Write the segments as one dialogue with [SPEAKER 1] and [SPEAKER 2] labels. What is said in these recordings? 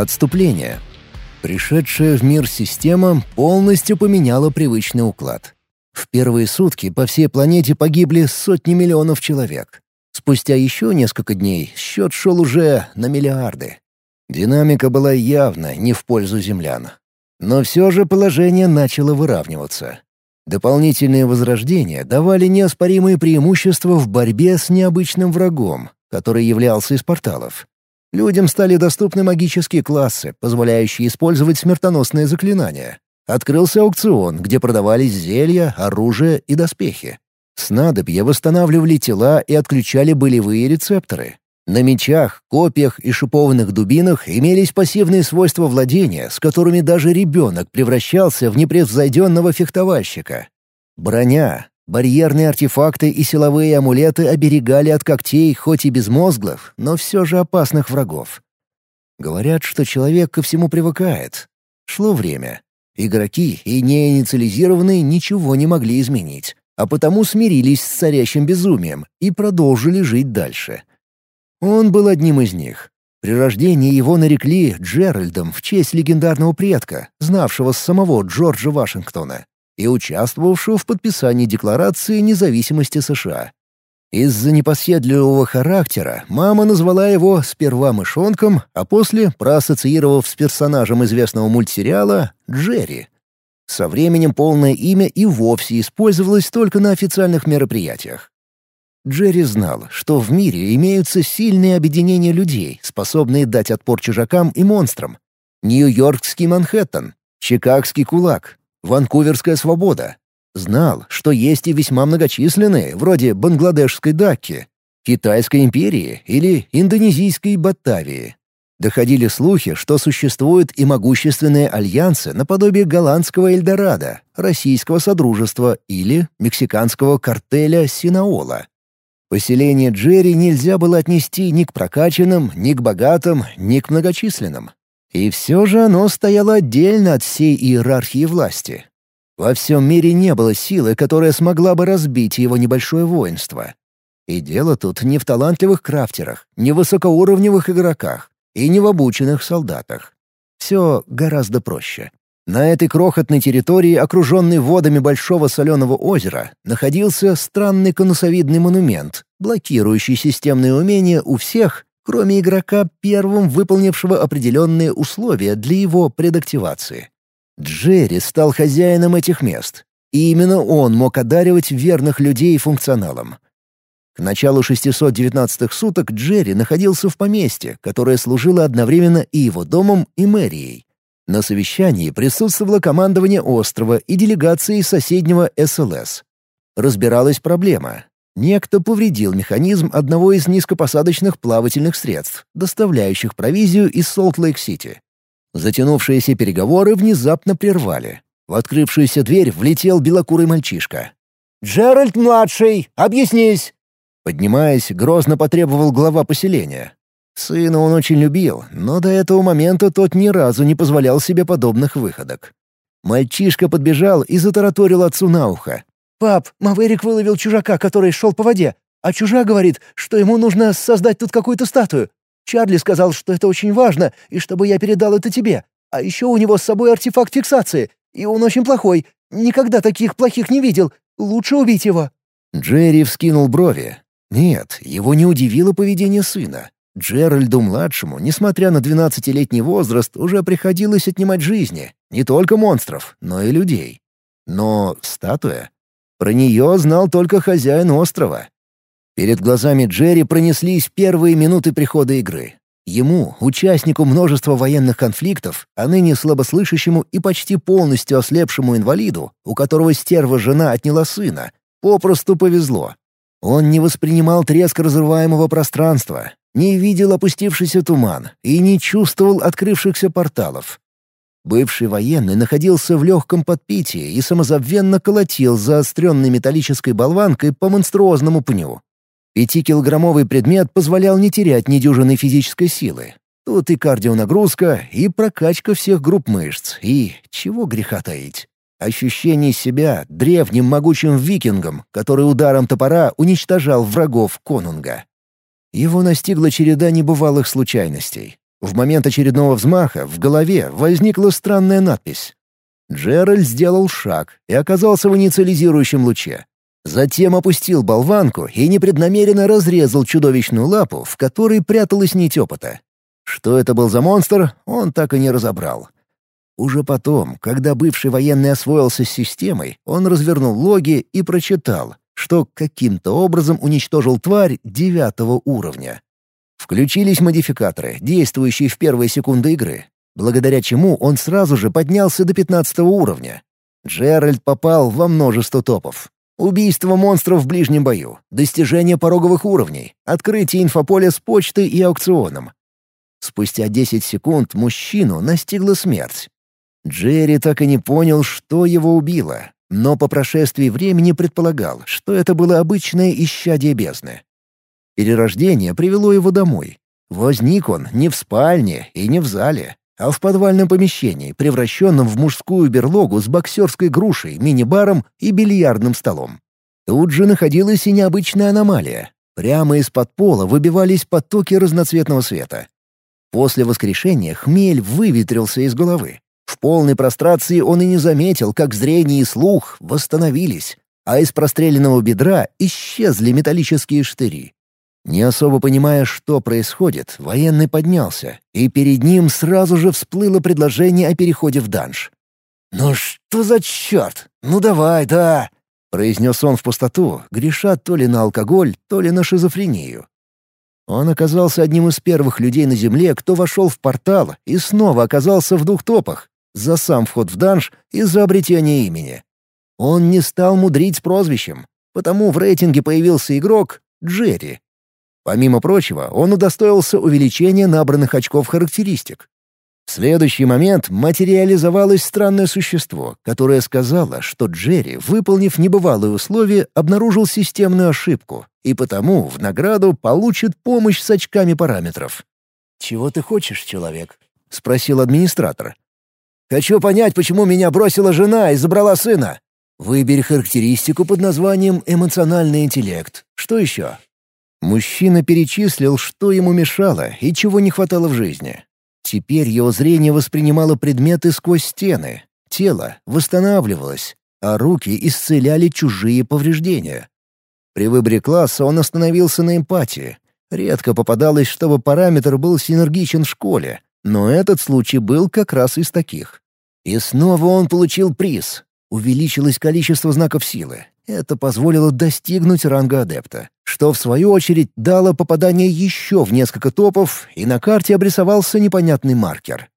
[SPEAKER 1] Отступление. Пришедшая в мир система полностью поменяла привычный уклад. В первые сутки по всей планете погибли сотни миллионов человек. Спустя еще несколько дней счет шел уже на миллиарды. Динамика была явно не в пользу землян. Но все же положение начало выравниваться. Дополнительные возрождения давали неоспоримые преимущества в борьбе с необычным врагом, который являлся из порталов. Людям стали доступны магические классы, позволяющие использовать смертоносные заклинания. Открылся аукцион, где продавались зелья, оружие и доспехи. Снадобья восстанавливали тела и отключали болевые рецепторы. На мечах, копьях и шипованных дубинах имелись пассивные свойства владения, с которыми даже ребенок превращался в непревзойденного фехтовальщика. Броня, барьерные артефакты и силовые амулеты оберегали от когтей хоть и безмозглых, но все же опасных врагов. Говорят, что человек ко всему привыкает. Шло время. Игроки и неинициализированные ничего не могли изменить, а потому смирились с царящим безумием и продолжили жить дальше. Он был одним из них. При рождении его нарекли Джеральдом в честь легендарного предка, знавшего самого Джорджа Вашингтона и участвовавшего в подписании Декларации независимости США. Из-за непоседливого характера мама назвала его сперва мышонком, а после, проассоциировав с персонажем известного мультсериала, Джерри. Со временем полное имя и вовсе использовалось только на официальных мероприятиях. Джерри знал, что в мире имеются сильные объединения людей, способные дать отпор чужакам и монстрам. Нью-Йоркский Манхэттен, Чикагский кулак, Ванкуверская свобода. Знал, что есть и весьма многочисленные, вроде Бангладешской Дакки, Китайской империи или Индонезийской Батавии. Доходили слухи, что существуют и могущественные альянсы наподобие голландского Эльдорадо, российского Содружества или мексиканского картеля Синаола. Поселение Джерри нельзя было отнести ни к прокачанным, ни к богатым, ни к многочисленным. И все же оно стояло отдельно от всей иерархии власти. Во всем мире не было силы, которая смогла бы разбить его небольшое воинство. И дело тут не в талантливых крафтерах, не в высокоуровневых игроках и не в обученных солдатах. Все гораздо проще. На этой крохотной территории, окруженной водами большого соленого озера, находился странный конусовидный монумент, блокирующий системные умения у всех, кроме игрока, первым выполнившего определенные условия для его предактивации. Джерри стал хозяином этих мест, и именно он мог одаривать верных людей функционалом. К началу 619-х суток Джерри находился в поместье, которое служило одновременно и его домом, и мэрией. На совещании присутствовало командование острова и делегация из соседнего СЛС. Разбиралась проблема. Некто повредил механизм одного из низкопосадочных плавательных средств, доставляющих провизию из Солт-Лейк-Сити. Затянувшиеся переговоры внезапно прервали. В открывшуюся дверь влетел белокурый мальчишка. «Джеральд-младший, объяснись!» Поднимаясь, грозно потребовал глава поселения. Сына он очень любил, но до этого момента тот ни разу не позволял себе подобных выходок. Мальчишка подбежал и затараторил отцу на ухо. «Пап, Маверик выловил чужака, который шел по воде, а чужак говорит, что ему нужно создать тут какую-то статую. Чарли сказал, что это очень важно, и чтобы я передал это тебе. А еще у него с собой артефакт фиксации, и он очень плохой. Никогда таких плохих не видел. Лучше убить его». Джерри вскинул брови. Нет, его не удивило поведение сына. Джеральду-младшему, несмотря на двенадцатилетний возраст, уже приходилось отнимать жизни, не только монстров, но и людей. Но статуя? Про нее знал только хозяин острова. Перед глазами Джерри пронеслись первые минуты прихода игры. Ему, участнику множества военных конфликтов, а ныне слабослышащему и почти полностью ослепшему инвалиду, у которого стерва жена отняла сына, попросту повезло. Он не воспринимал треск разрываемого пространства, не видел опустившийся туман и не чувствовал открывшихся порталов. Бывший военный находился в легком подпитии и самозабвенно колотил заостренной металлической болванкой по монструозному пню. Пятикилограммовый предмет позволял не терять недюжинной физической силы. Тут и кардионагрузка, и прокачка всех групп мышц, и, чего греха таить, ощущение себя древним могучим викингом, который ударом топора уничтожал врагов конунга. Его настигла череда небывалых случайностей. В момент очередного взмаха в голове возникла странная надпись. Джеральд сделал шаг и оказался в инициализирующем луче. Затем опустил болванку и непреднамеренно разрезал чудовищную лапу, в которой пряталась нить опыта. Что это был за монстр, он так и не разобрал. Уже потом, когда бывший военный освоился с системой, он развернул логи и прочитал, что каким-то образом уничтожил тварь девятого уровня. Включились модификаторы, действующие в первые секунды игры, благодаря чему он сразу же поднялся до пятнадцатого уровня. Джеральд попал во множество топов. Убийство монстров в ближнем бою, достижение пороговых уровней, открытие инфополя с почтой и аукционом. Спустя 10 секунд мужчину настигла смерть. Джерри так и не понял, что его убило, но по прошествии времени предполагал, что это было обычное исчадие бездны. Перерождение привело его домой. Возник он не в спальне и не в зале, а в подвальном помещении, превращенном в мужскую берлогу с боксерской грушей, мини-баром и бильярдным столом. Тут же находилась и необычная аномалия. Прямо из-под пола выбивались потоки разноцветного света. После воскрешения хмель выветрился из головы. В полной прострации он и не заметил, как зрение и слух восстановились, а из простреленного бедра исчезли металлические штыри. Не особо понимая, что происходит, военный поднялся, и перед ним сразу же всплыло предложение о переходе в данж. «Ну что за черт? Ну давай, да!» — произнес он в пустоту, греша то ли на алкоголь, то ли на шизофрению. Он оказался одним из первых людей на Земле, кто вошел в портал и снова оказался в двух топах за сам вход в данж и за обретение имени. Он не стал мудрить с прозвищем, потому в рейтинге появился игрок Джерри. Помимо прочего, он удостоился увеличения набранных очков характеристик. В следующий момент материализовалось странное существо, которое сказало, что Джерри, выполнив небывалые условия, обнаружил системную ошибку и потому в награду получит помощь с очками параметров. «Чего ты хочешь, человек?» — спросил администратор. Хочу понять, почему меня бросила жена и забрала сына. Выбери характеристику под названием «эмоциональный интеллект». Что еще?» Мужчина перечислил, что ему мешало и чего не хватало в жизни. Теперь его зрение воспринимало предметы сквозь стены, тело восстанавливалось, а руки исцеляли чужие повреждения. При выборе класса он остановился на эмпатии. Редко попадалось, чтобы параметр был синергичен в школе, но этот случай был как раз из таких. И снова он получил приз. Увеличилось количество знаков силы. Это позволило достигнуть ранга адепта, что в свою очередь дало попадание еще в несколько топов, и на карте обрисовался непонятный маркер.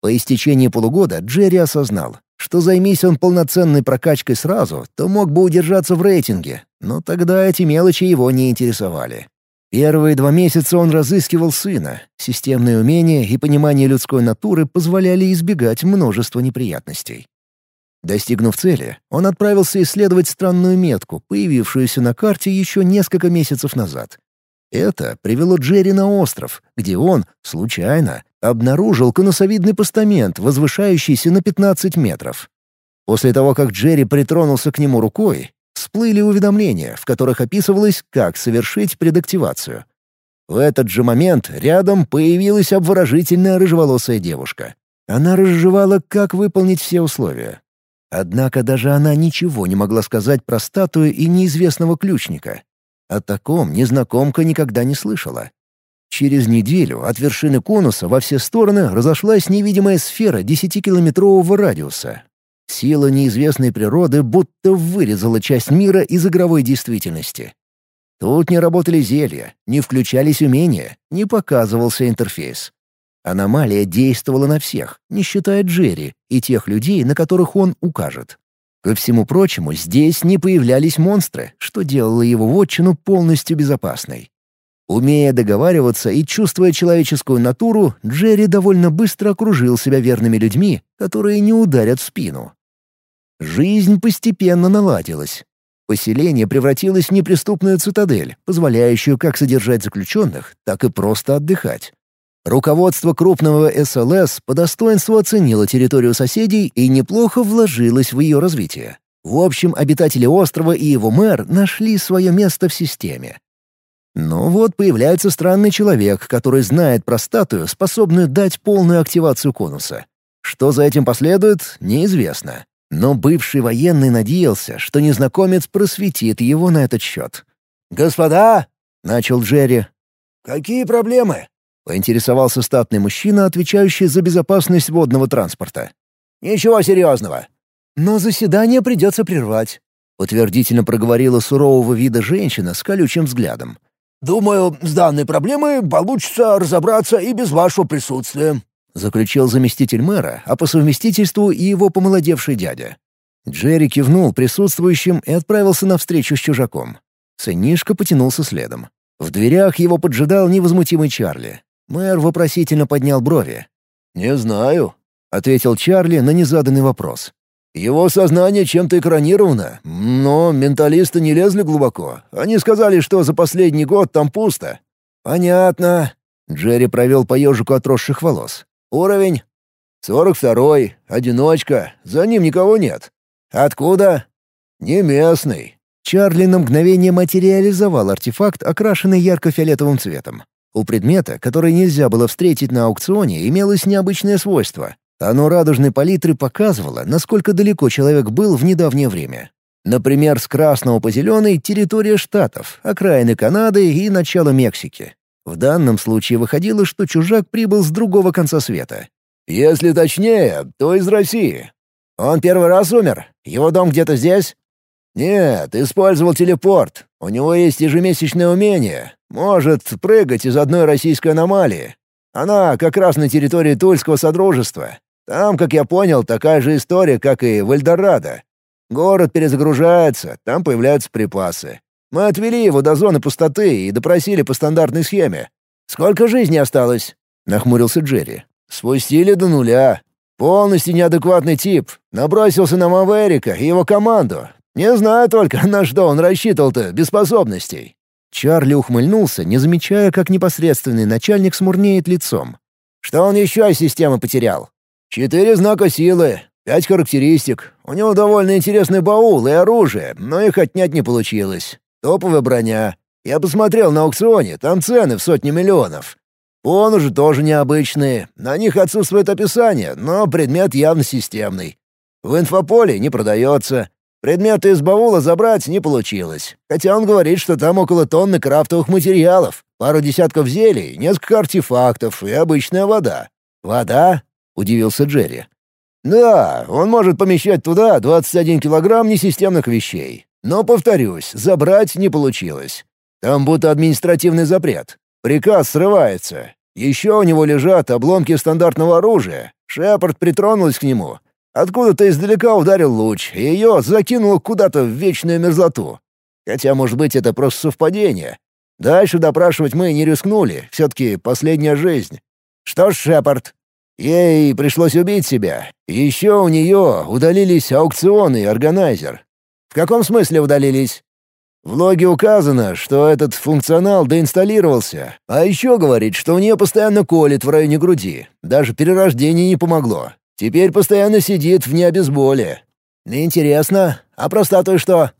[SPEAKER 1] По истечении полугода Джерри осознал, что займись он полноценной прокачкой сразу, то мог бы удержаться в рейтинге, но тогда эти мелочи его не интересовали. Первые два месяца он разыскивал сына. Системные умения и понимание людской натуры позволяли избегать множества неприятностей. Достигнув цели, он отправился исследовать странную метку, появившуюся на карте еще несколько месяцев назад. Это привело Джерри на остров, где он, случайно, обнаружил конусовидный постамент, возвышающийся на 15 метров. После того, как Джерри притронулся к нему рукой, всплыли уведомления, в которых описывалось, как совершить предактивацию. В этот же момент рядом появилась обворожительная рыжеволосая девушка. Она разжевала, как выполнить все условия. Однако даже она ничего не могла сказать про статую и неизвестного ключника. О таком незнакомка никогда не слышала. Через неделю от вершины конуса во все стороны разошлась невидимая сфера десятикилометрового радиуса, Сила неизвестной природы будто вырезала часть мира из игровой действительности. Тут не работали зелья, не включались умения, не показывался интерфейс. Аномалия действовала на всех, не считая Джерри и тех людей, на которых он укажет. Ко всему прочему, здесь не появлялись монстры, что делало его вотчину полностью безопасной. Умея договариваться и чувствуя человеческую натуру, Джерри довольно быстро окружил себя верными людьми, которые не ударят в спину. Жизнь постепенно наладилась. Поселение превратилось в неприступную цитадель, позволяющую как содержать заключенных, так и просто отдыхать. Руководство крупного СЛС по достоинству оценило территорию соседей и неплохо вложилось в ее развитие. В общем, обитатели острова и его мэр нашли свое место в системе. Но вот появляется странный человек, который знает про статую, способную дать полную активацию конуса. Что за этим последует, неизвестно. Но бывший военный надеялся, что незнакомец просветит его на этот счет.
[SPEAKER 2] «Господа!»
[SPEAKER 1] — начал Джерри.
[SPEAKER 2] «Какие проблемы?»
[SPEAKER 1] — поинтересовался статный мужчина, отвечающий за безопасность водного транспорта.
[SPEAKER 2] «Ничего серьезного».
[SPEAKER 1] «Но заседание придется прервать», — утвердительно проговорила сурового вида женщина с колючим взглядом.
[SPEAKER 2] «Думаю, с данной проблемой получится разобраться и без вашего присутствия», —
[SPEAKER 1] заключил заместитель мэра, а по совместительству и его помолодевший дядя. Джерри кивнул присутствующим и отправился навстречу с чужаком. Сынишка потянулся следом. В дверях его поджидал невозмутимый Чарли. Мэр вопросительно поднял брови.
[SPEAKER 2] «Не знаю», — ответил Чарли на незаданный вопрос. «Его сознание чем-то экранировано, но менталисты не лезли глубоко. Они сказали, что за последний год там пусто».
[SPEAKER 1] «Понятно». Джерри провел по ежику отросших волос.
[SPEAKER 2] Уровень? Сорок второй, одиночка, за ним никого нет. Откуда? Не местный.
[SPEAKER 1] Чарли на мгновение материализовал артефакт, окрашенный ярко-фиолетовым цветом. У предмета, который нельзя было встретить на аукционе, имелось необычное свойство. Оно радужной палитры показывало, насколько далеко человек был в недавнее время. Например, с красного по зеленый — территория Штатов, окраины Канады и начало Мексики. В данном случае выходило, что чужак прибыл с другого конца света.
[SPEAKER 2] «Если точнее, то из России. Он первый раз умер? Его дом где-то здесь?» «Нет, использовал телепорт. У него есть ежемесячное умение. Может прыгать из одной российской аномалии. Она как раз на территории Тульского Содружества. Там, как я понял, такая же история, как и в Эльдорадо. Город перезагружается, там появляются припасы. Мы отвели его до зоны пустоты и допросили по стандартной схеме. Сколько жизни осталось?» — нахмурился Джерри. «Спустили до нуля. Полностью неадекватный тип. Набросился на Маверика и его команду. Не знаю только, на что он рассчитывал-то, без способностей».
[SPEAKER 1] Чарли ухмыльнулся, не замечая, как непосредственный начальник смурнеет лицом.
[SPEAKER 2] «Что он еще из системы потерял?» «Четыре знака силы, пять характеристик. У него довольно интересный баул и оружие, но их отнять не получилось. Топовая броня. Я посмотрел на аукционе, там цены в сотни миллионов. Бонусы тоже необычные, на них отсутствует описание, но предмет явно системный. В инфополе не продается. Предметы из баула забрать не получилось. Хотя он говорит, что там около тонны крафтовых материалов, пару десятков зелий, несколько артефактов и обычная вода. «Вода?» — удивился Джерри. «Да, он может помещать туда 21 килограмм несистемных вещей. Но, повторюсь, забрать не получилось. Там будто административный запрет. Приказ срывается. Еще у него лежат обломки стандартного оружия. Шепард притронулась к нему. Откуда-то издалека ударил луч, и ее закинуло куда-то в вечную мерзлоту. Хотя, может быть, это просто совпадение. Дальше допрашивать мы не рискнули, все-таки последняя жизнь. Что ж, Шепард, ей пришлось убить себя. Еще у нее удалились аукционы и органайзер. В каком смысле удалились? В логе указано, что этот функционал доинсталлировался, а еще говорит, что у нее постоянно колет в районе груди. Даже перерождение не помогло. Теперь постоянно сидит в необезболе. Интересно, а про статую что?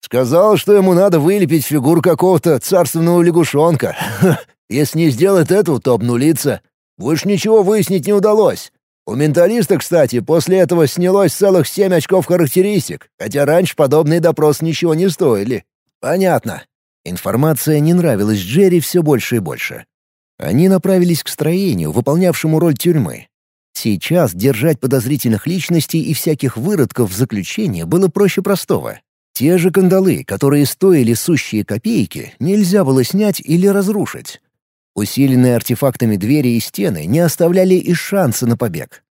[SPEAKER 2] Сказал, что ему надо вылепить фигуру какого-то царственного лягушонка. Если не сделает этого, то обнулится. Больше ничего выяснить не удалось. У менталиста, кстати, после этого снялось целых семь очков характеристик, хотя раньше подобные допросы ничего не стоили.
[SPEAKER 1] Понятно. Информация не нравилась Джерри все больше и больше. Они направились к строению, выполнявшему роль тюрьмы. Сейчас держать подозрительных личностей и всяких выродков в заключении было проще простого. Те же кандалы, которые стоили сущие копейки, нельзя было снять или разрушить. Усиленные артефактами двери и стены не оставляли и шанса на побег.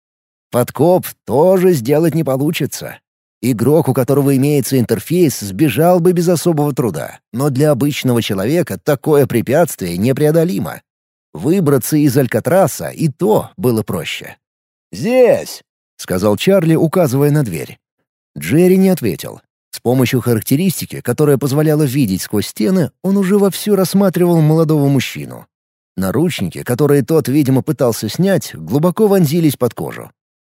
[SPEAKER 1] Подкоп тоже сделать не получится. Игрок, у которого имеется интерфейс, сбежал бы без особого труда, но для обычного человека такое препятствие непреодолимо. Выбраться из Алькатраса и то было проще.
[SPEAKER 2] «Здесь!» — сказал Чарли, указывая на дверь.
[SPEAKER 1] Джерри не ответил. С помощью характеристики, которая позволяла видеть сквозь стены, он уже вовсю рассматривал молодого мужчину. Наручники, которые тот, видимо, пытался снять, глубоко вонзились под кожу.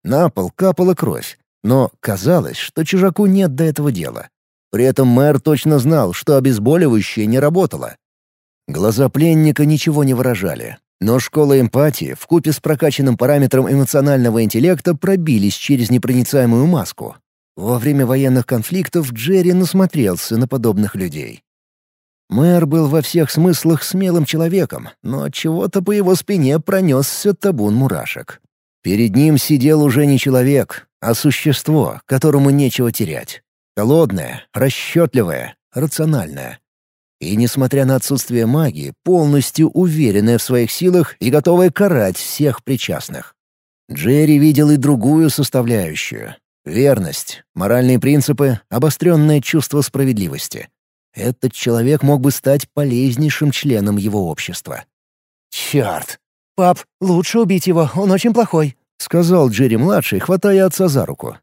[SPEAKER 1] На пол капала кровь, но казалось, что чужаку нет до этого дела. При этом мэр точно знал, что обезболивающее не работало. Глаза пленника ничего не выражали. Но школа эмпатии вкупе с прокачанным параметром эмоционального интеллекта пробились через непроницаемую маску. Во время военных конфликтов Джерри насмотрелся на подобных людей. Мэр был во всех смыслах смелым человеком, но чего-то по его спине пронесся табун мурашек. Перед ним сидел уже не человек, а существо, которому нечего терять. Холодное, расчетливое, рациональное. И, несмотря на отсутствие магии, полностью уверенное в своих силах и готовое карать всех причастных. Джерри видел и другую составляющую — верность, моральные принципы, обостренное чувство справедливости. Этот человек мог бы стать полезнейшим членом его общества.
[SPEAKER 2] «Черт! Пап, лучше убить его, он очень плохой», —
[SPEAKER 1] сказал Джерри-младший, хватая отца за руку.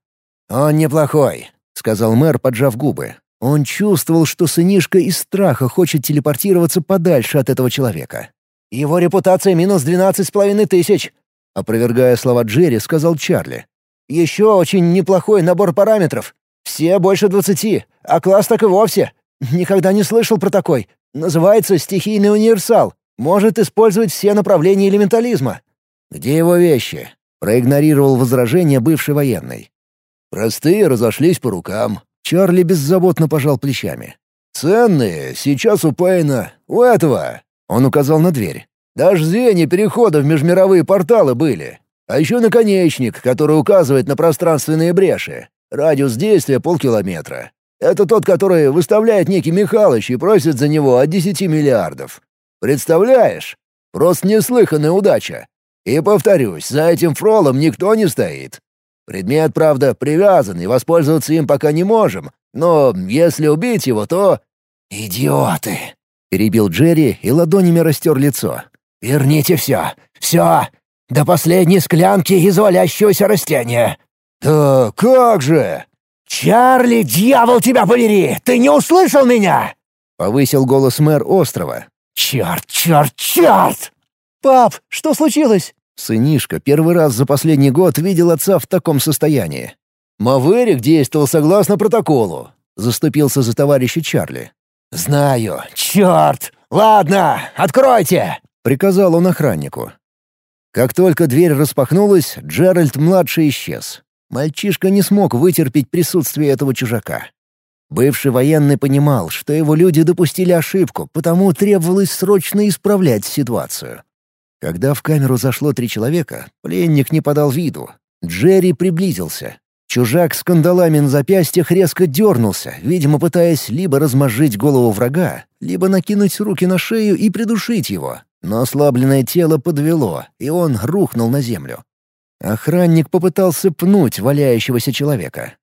[SPEAKER 2] «Он неплохой», — сказал мэр, поджав губы.
[SPEAKER 1] Он чувствовал, что сынишка из страха хочет телепортироваться подальше от этого человека.
[SPEAKER 2] «Его репутация минус двенадцать с половиной тысяч», —
[SPEAKER 1] опровергая слова Джерри, сказал Чарли.
[SPEAKER 2] «Еще очень неплохой набор параметров. Все больше двадцати, а класс так и вовсе. Никогда не слышал про такой. Называется «Стихийный универсал». Может использовать все направления элементализма».
[SPEAKER 1] «Где его вещи?» — проигнорировал возражение бывший военный.
[SPEAKER 2] «Простые разошлись по рукам»,
[SPEAKER 1] Чарли беззаботно пожал плечами.
[SPEAKER 2] «Ценные, сейчас у Пейна, у этого!» Он указал на дверь. «Даже звенья перехода в межмировые порталы были. А еще наконечник, который указывает на пространственные бреши. Радиус действия полкилометра. Это тот, который выставляет некий Михалыч и просит за него от десяти миллиардов. Представляешь? Просто неслыханная удача. И повторюсь, за этим фролом никто не стоит. Предмет, правда, привязан, и воспользоваться им пока не можем. Но если убить его, то...»
[SPEAKER 1] «Идиоты!» — перебил Джерри и ладонями растер лицо. «Верните все! Все! До последней склянки извалящегося растения!»
[SPEAKER 2] «Да как же!»
[SPEAKER 1] «Чарли, дьявол тебя побери! Ты не услышал меня?» — повысил голос мэр острова. «Черт, черт, черт!»
[SPEAKER 2] «Пап, что случилось?»
[SPEAKER 1] Сынишка первый раз за последний год видел отца в таком состоянии.
[SPEAKER 2] «Маверик действовал согласно протоколу», — заступился за товарища Чарли.
[SPEAKER 1] «Знаю. Черт! Ладно, откройте!» — приказал он охраннику. Как только дверь распахнулась, Джеральд-младший исчез. Мальчишка не смог вытерпеть присутствие этого чужака. Бывший военный понимал, что его люди допустили ошибку, потому требовалось срочно исправлять ситуацию. Когда в камеру зашло три человека, пленник не подал виду. Джерри приблизился. Чужак с кандалами на запястьях резко дернулся, видимо, пытаясь либо размозжить голову врага, либо накинуть руки на шею и придушить его. Но ослабленное тело подвело, и он рухнул на землю. Охранник попытался пнуть валяющегося человека.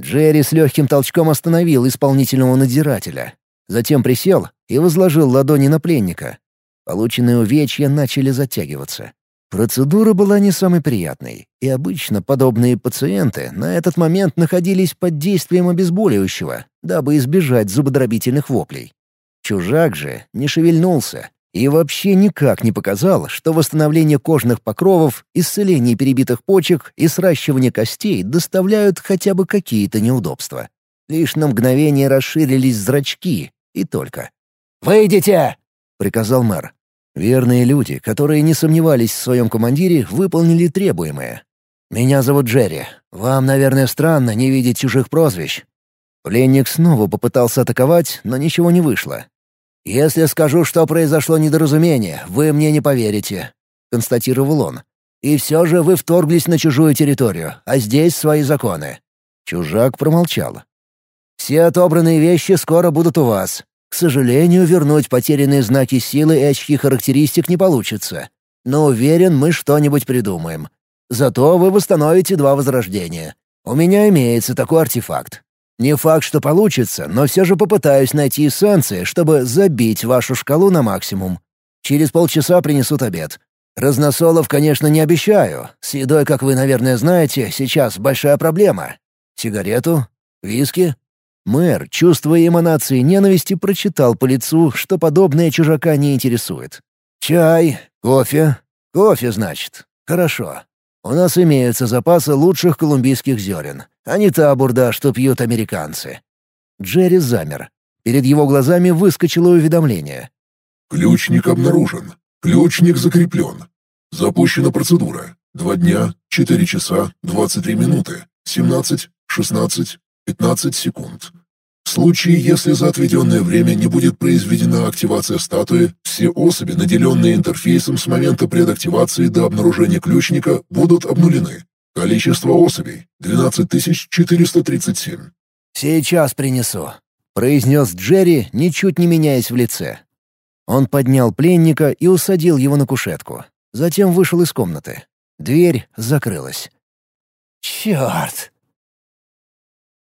[SPEAKER 1] Джерри с легким толчком остановил исполнительного надзирателя. Затем присел и возложил ладони на пленника, Полученные увечья начали затягиваться. Процедура была не самой приятной, и обычно подобные пациенты на этот момент находились под действием обезболивающего, дабы избежать зубодробительных воплей. Чужак же не шевельнулся и вообще никак не показал, что восстановление кожных покровов, исцеление перебитых почек и сращивание костей доставляют хотя бы какие-то неудобства. Лишь на мгновение расширились зрачки, и только.
[SPEAKER 2] «Выйдите!»
[SPEAKER 1] — приказал мэр. Верные люди, которые не сомневались в своем командире, выполнили требуемое. «Меня зовут Джерри. Вам, наверное, странно не видеть чужих прозвищ». Пленник снова попытался атаковать, но ничего не вышло. «Если скажу, что произошло недоразумение, вы мне не поверите», — констатировал он. «И все же вы вторглись на чужую территорию, а здесь свои законы». Чужак промолчал. «Все отобранные вещи скоро будут у вас. К сожалению, вернуть потерянные знаки силы и очки характеристик не получится. Но уверен, мы что-нибудь придумаем. Зато вы восстановите два возрождения. У меня имеется такой артефакт. Не факт, что получится, но все же попытаюсь найти эссенции, чтобы забить вашу шкалу на максимум. Через полчаса принесут обед. Разносолов, конечно, не обещаю. С едой, как вы, наверное, знаете, сейчас большая проблема. Сигарету? Виски? Мэр, чувствуя эманации ненависти, прочитал по лицу, что подобное чужака не интересует. «Чай? Кофе? Кофе, значит. Хорошо. У нас имеются запасы лучших колумбийских зерен, а не та бурда, что пьют американцы». Джерри замер. Перед его глазами выскочило уведомление.
[SPEAKER 3] Ключник обнаружен. Ключник закреплен. Запущена процедура. Два дня, четыре часа, двадцать три минуты, семнадцать, шестнадцать, пятнадцать секунд. В случае, если за отведенное время не будет произведена активация статуи, все особи, наделенные интерфейсом с момента предактивации до обнаружения ключника, будут обнулены. Количество особей — 12437.
[SPEAKER 1] «Сейчас принесу», — произнес Джерри, ничуть не меняясь в лице. Он поднял пленника и усадил его на кушетку. Затем вышел из комнаты. Дверь закрылась. «Черт!»